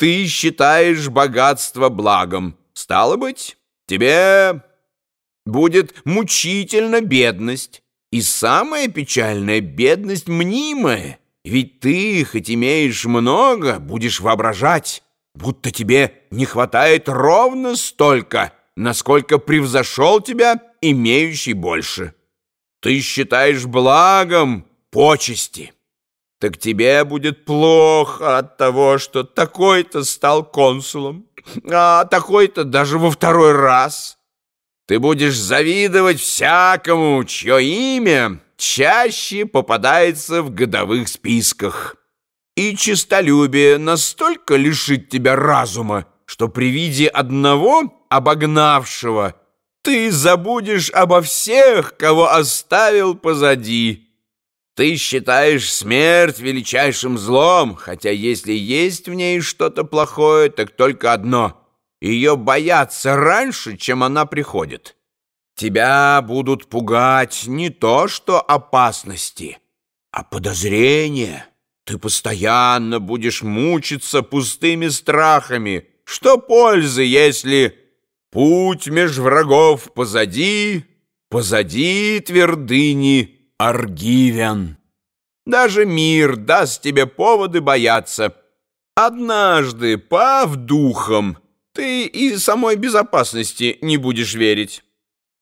Ты считаешь богатство благом. Стало быть, тебе будет мучительно бедность. И самая печальная бедность мнимая. Ведь ты, хоть имеешь много, будешь воображать, будто тебе не хватает ровно столько, насколько превзошел тебя имеющий больше. Ты считаешь благом почести. Так тебе будет плохо от того, что такой-то стал консулом, а такой-то даже во второй раз. Ты будешь завидовать всякому, чье имя чаще попадается в годовых списках. И честолюбие настолько лишит тебя разума, что при виде одного обогнавшего ты забудешь обо всех, кого оставил позади. Ты считаешь смерть величайшим злом, хотя если есть в ней что-то плохое, так только одно — ее боятся раньше, чем она приходит. Тебя будут пугать не то что опасности, а подозрения. Ты постоянно будешь мучиться пустыми страхами. Что пользы, если путь меж врагов позади, позади твердыни Аргивян? Даже мир даст тебе поводы бояться. Однажды, пав духом, ты и самой безопасности не будешь верить.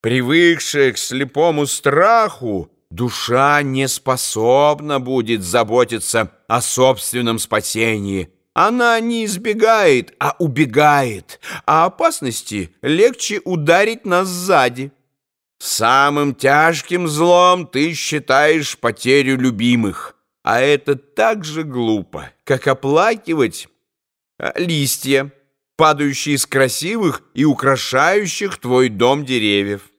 Привыкшая к слепому страху, душа не способна будет заботиться о собственном спасении. Она не избегает, а убегает, а опасности легче ударить нас сзади. Самым тяжким злом ты считаешь потерю любимых, а это так же глупо, как оплакивать а, листья падающие с красивых и украшающих твой дом деревьев.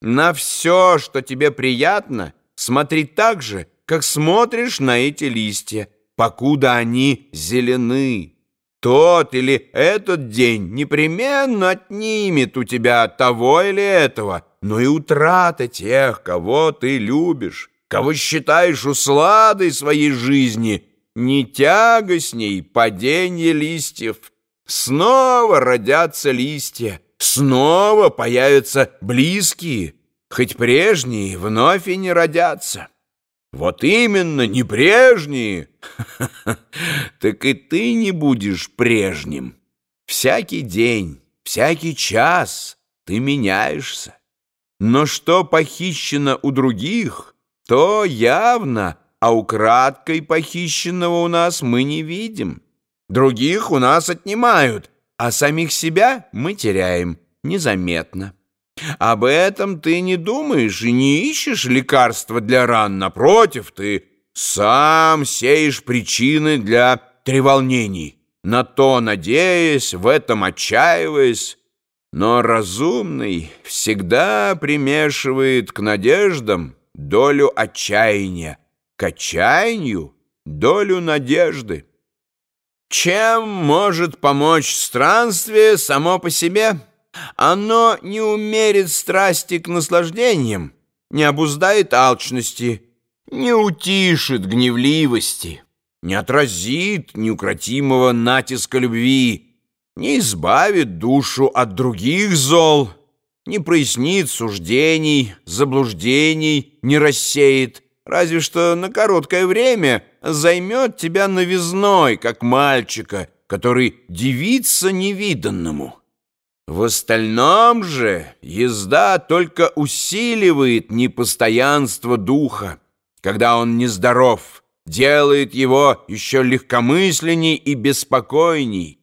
На все, что тебе приятно, смотри так же, как смотришь на эти листья, покуда они зелены. Тот или этот день непременно отнимет у тебя того или этого, но и утрата тех, кого ты любишь, кого считаешь усладой своей жизни, не тягостней падение листьев. Снова родятся листья, снова появятся близкие, хоть прежние вновь и не родятся. Вот именно, не прежние. Так и ты не будешь прежним. Всякий день, всякий час ты меняешься. Но что похищено у других, то явно, а украдкой похищенного у нас мы не видим. Других у нас отнимают, а самих себя мы теряем незаметно. Об этом ты не думаешь и не ищешь лекарства для ран. Напротив, ты сам сеешь причины для треволнений, на то надеясь, в этом отчаиваясь. Но разумный всегда примешивает к надеждам долю отчаяния, к отчаянию долю надежды. Чем может помочь странствие само по себе? Оно не умерит страсти к наслаждениям, не обуздает алчности, не утишит гневливости, не отразит неукротимого натиска любви, не избавит душу от других зол, не прояснит суждений, заблуждений, не рассеет, разве что на короткое время займет тебя новизной, как мальчика, который дивится невиданному. В остальном же езда только усиливает непостоянство духа, когда он нездоров, делает его еще легкомысленней и беспокойней,